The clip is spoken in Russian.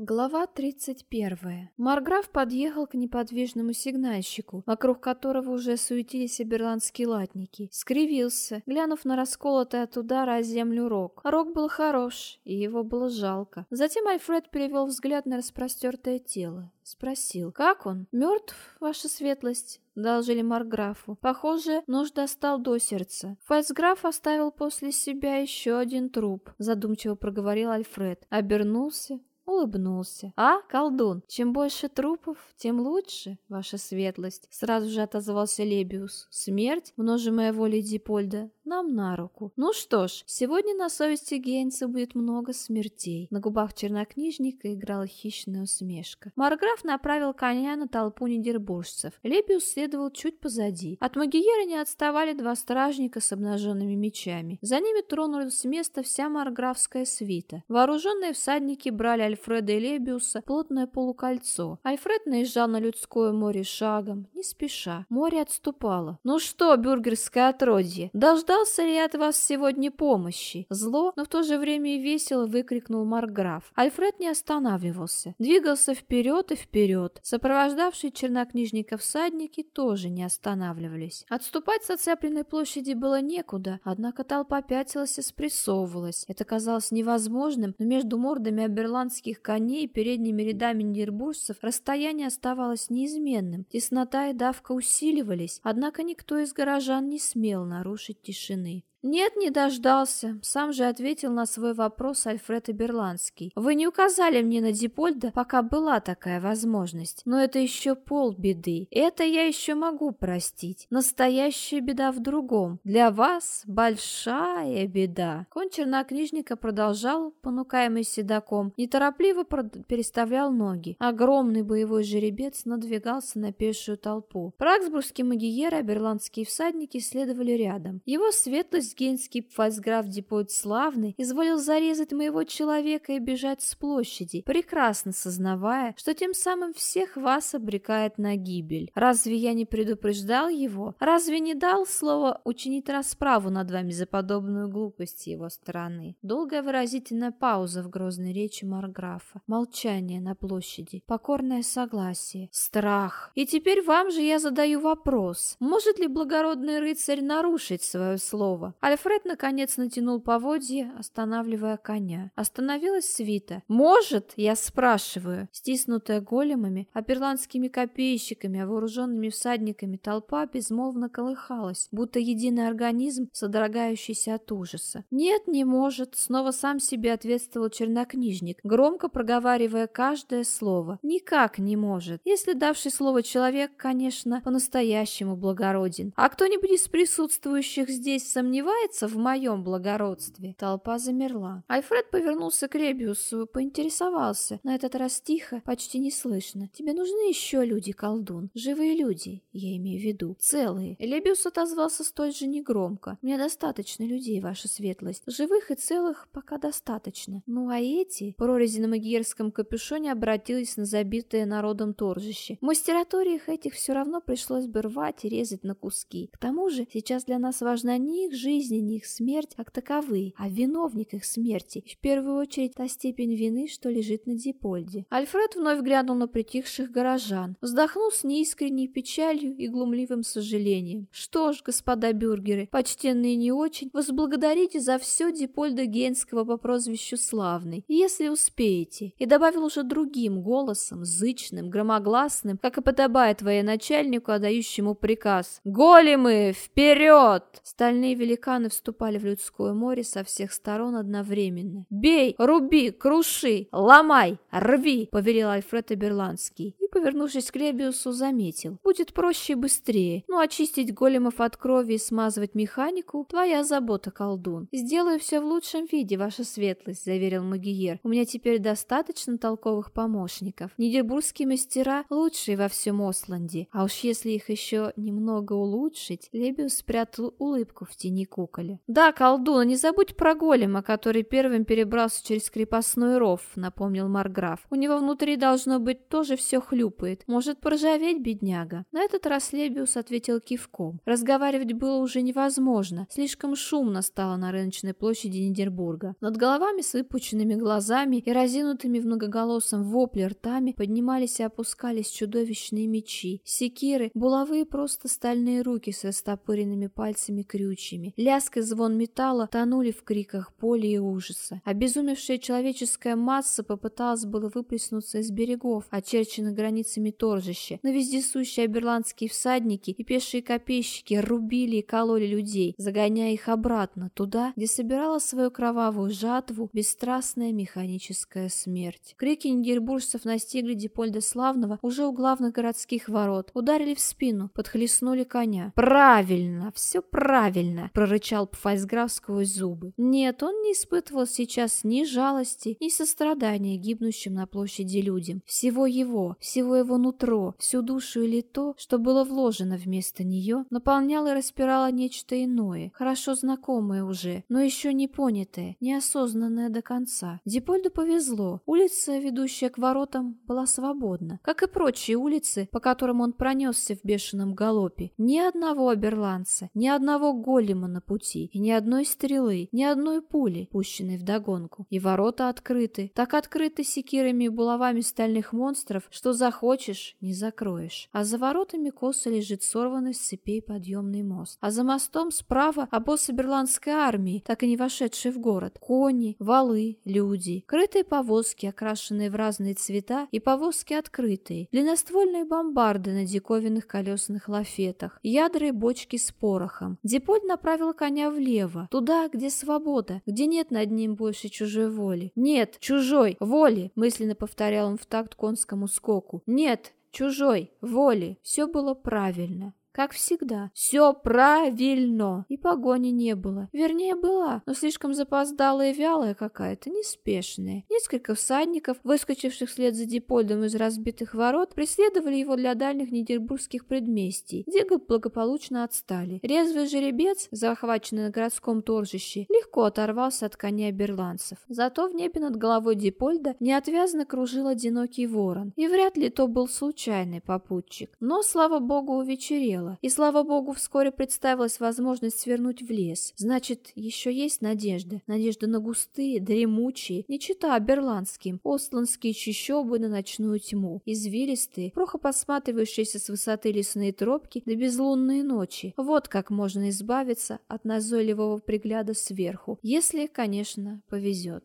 Глава 31. Марграф подъехал к неподвижному сигнальщику, вокруг которого уже суетились оберландские латники. Скривился, глянув на расколотый от удара о землю рог. Рог был хорош, и его было жалко. Затем Альфред перевел взгляд на распростертое тело. Спросил, как он? Мертв, ваша светлость? Доложили Марграфу. Похоже, нож достал до сердца. Фальцграф оставил после себя еще один труп, задумчиво проговорил Альфред. Обернулся, улыбнулся. «А, колдун, чем больше трупов, тем лучше, ваша светлость», — сразу же отозвался Лебиус. «Смерть, множимая волей Дипольда, нам на руку. Ну что ж, сегодня на совести Гейнса будет много смертей». На губах чернокнижника играла хищная усмешка. Марграф направил коня на толпу недербуржцев. Лебиус следовал чуть позади. От Магиера не отставали два стражника с обнаженными мечами. За ними тронулась с места вся марграфская свита. Вооруженные всадники брали Альфреда и Лебиуса плотное полукольцо. Альфред наезжал на людское море шагом, не спеша. Море отступало. «Ну что, бюргерское отродье, дождался ли от вас сегодня помощи?» Зло, но в то же время и весело выкрикнул Марграф. Альфред не останавливался. Двигался вперед и вперед. Сопровождавшие чернокнижника всадники тоже не останавливались. Отступать с оцепленной площади было некуда, однако толпа пятилась и спрессовывалась. Это казалось невозможным, но между мордами оберландских гигантских коней и передними рядами нидербуржцев расстояние оставалось неизменным. Теснота и давка усиливались, однако никто из горожан не смел нарушить тишины. «Нет, не дождался», — сам же ответил на свой вопрос Альфред Берландский. «Вы не указали мне на Дипольда, пока была такая возможность. Но это еще полбеды. Это я еще могу простить. Настоящая беда в другом. Для вас большая беда». Конь чернокнижника продолжал, понукаемый седаком, неторопливо переставлял ноги. Огромный боевой жеребец надвигался на пешую толпу. Праксбургские магиеры, берландские всадники следовали рядом. Его светлость Генский фальцграф Депот Славный изволил зарезать моего человека и бежать с площади, прекрасно сознавая, что тем самым всех вас обрекает на гибель. Разве я не предупреждал его? Разве не дал слово учинить расправу над вами за подобную глупость его стороны? Долгая выразительная пауза в грозной речи Марграфа. Молчание на площади. Покорное согласие. Страх. И теперь вам же я задаю вопрос. Может ли благородный рыцарь нарушить свое слово? Альфред наконец натянул поводье, останавливая коня. Остановилась свита. «Может?» — я спрашиваю. Стиснутая големами, аперландскими копейщиками, вооруженными всадниками, толпа безмолвно колыхалась, будто единый организм, содрогающийся от ужаса. «Нет, не может», — снова сам себе ответствовал чернокнижник, громко проговаривая каждое слово. «Никак не может, если давший слово человек, конечно, по-настоящему благороден. А кто-нибудь из присутствующих здесь сомневается, сомневается в моем благородстве?» Толпа замерла. Альфред повернулся к Ребиусу, поинтересовался. На этот раз тихо, почти неслышно. «Тебе нужны еще люди, колдун? Живые люди, я имею в виду. Целые». Ребиус отозвался столь же негромко. «Мне достаточно людей, ваша светлость. Живых и целых пока достаточно. Ну а эти...» Прорези на магиерском капюшоне обратились на забитое народом торжище. Мастераториях этих все равно пришлось бы рвать и резать на куски. К тому же сейчас для нас важна не их жизнь, жизнь не их смерть как таковые, а виновник их смерти. В первую очередь та степень вины, что лежит на Дипольде. Альфред вновь глянул на притихших горожан, вздохнул с неискренней печалью и глумливым сожалением. Что ж, господа бюргеры, почтенные не очень, возблагодарите за все Дипольда Генского по прозвищу Славный, если успеете. И добавил уже другим голосом, зычным, громогласным, как и подобает военачальнику, отдающему приказ. «Големы, вперед!» Стальные великаны Великаны вступали в людское море со всех сторон одновременно. «Бей! Руби! Круши! Ломай! Рви!» — повелел Альфред Эберландский. И, повернувшись к Лебиусу, заметил. «Будет проще и быстрее. Ну, очистить големов от крови и смазывать механику — твоя забота, колдун. Сделаю все в лучшем виде, ваша светлость», — заверил Магиер. «У меня теперь достаточно толковых помощников. Нидербургские мастера лучшие во всем Осланде. А уж если их еще немного улучшить...» Лебиус спрятал улыбку в тени куколе. «Да, колдуна, не забудь про голема, который первым перебрался через крепостной ров», — напомнил Марграф. «У него внутри должно быть тоже все хлюпает. Может поржаветь, бедняга?» На этот раз Лебиус ответил кивком. Разговаривать было уже невозможно. Слишком шумно стало на рыночной площади Нидербурга. Над головами с выпученными глазами и разинутыми в многоголосом вопле ртами поднимались и опускались чудовищные мечи, секиры, булавы и просто стальные руки с растопыренными пальцами крючьями. Лязг и звон металла тонули в криках боли и ужаса. Обезумевшая человеческая масса попыталась было выплеснуться из берегов, очерченных границами торжища, но вездесущие аберландские всадники и пешие копейщики рубили и кололи людей, загоняя их обратно, туда, где собирала свою кровавую жатву бесстрастная механическая смерть. Крики нигербуржцев настигли Дипольда Славного уже у главных городских ворот, ударили в спину, подхлестнули коня. «Правильно, все правильно!» — прорычал Пфальцграф сквозь зубы. Нет, он не испытывал сейчас ни жалости, ни сострадания гибнущим на площади людям. Всего его, всего его нутро, всю душу или то, что было вложено вместо нее, наполняло и распирало нечто иное, хорошо знакомое уже, но еще не понятое, неосознанное до конца. Дипольду повезло. Улица, ведущая к воротам, была свободна, как и прочие улицы, по которым он пронесся в бешеном галопе. Ни одного оберландца, ни одного голема на пути, и ни одной стрелы, ни одной пули, пущенной вдогонку. И ворота открыты, так открыты секирами и булавами стальных монстров, что захочешь, не закроешь. А за воротами косо лежит сорванный с цепей подъемный мост. А за мостом справа обоз Берландской армии, так и не вошедший в город. Кони, валы, люди, крытые повозки, окрашенные в разные цвета, и повозки открытые, длинноствольные бомбарды на диковинных колесных лафетах, ядра и бочки с порохом. Диполь направил коня влево, туда, где свобода, где нет над ним больше чужой воли. «Нет, чужой воли!» — мысленно повторял он в такт конскому скоку. «Нет, чужой воли!» Все было правильно. Как всегда. Все правильно. И погони не было. Вернее, была, но слишком запоздалая и вялая какая-то, неспешная. Несколько всадников, выскочивших вслед за Дипольдом из разбитых ворот, преследовали его для дальних нидербургских предместий, где благополучно отстали. Резвый жеребец, захваченный на городском торжище, легко оторвался от коня берландцев. Зато в небе над головой Дипольда неотвязно кружил одинокий ворон. И вряд ли то был случайный попутчик. Но, слава богу, увечерело дело. И, слава богу, вскоре представилась возможность свернуть в лес. Значит, еще есть надежда. Надежда на густые, дремучие, не чита берландским, остландские чащобы на ночную тьму, извилистые, плохо посматривающиеся с высоты лесные тропки до безлунные ночи. Вот как можно избавиться от назойливого пригляда сверху, если, конечно, повезет.